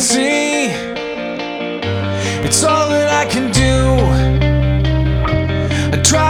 see. It's all that I can do. I try.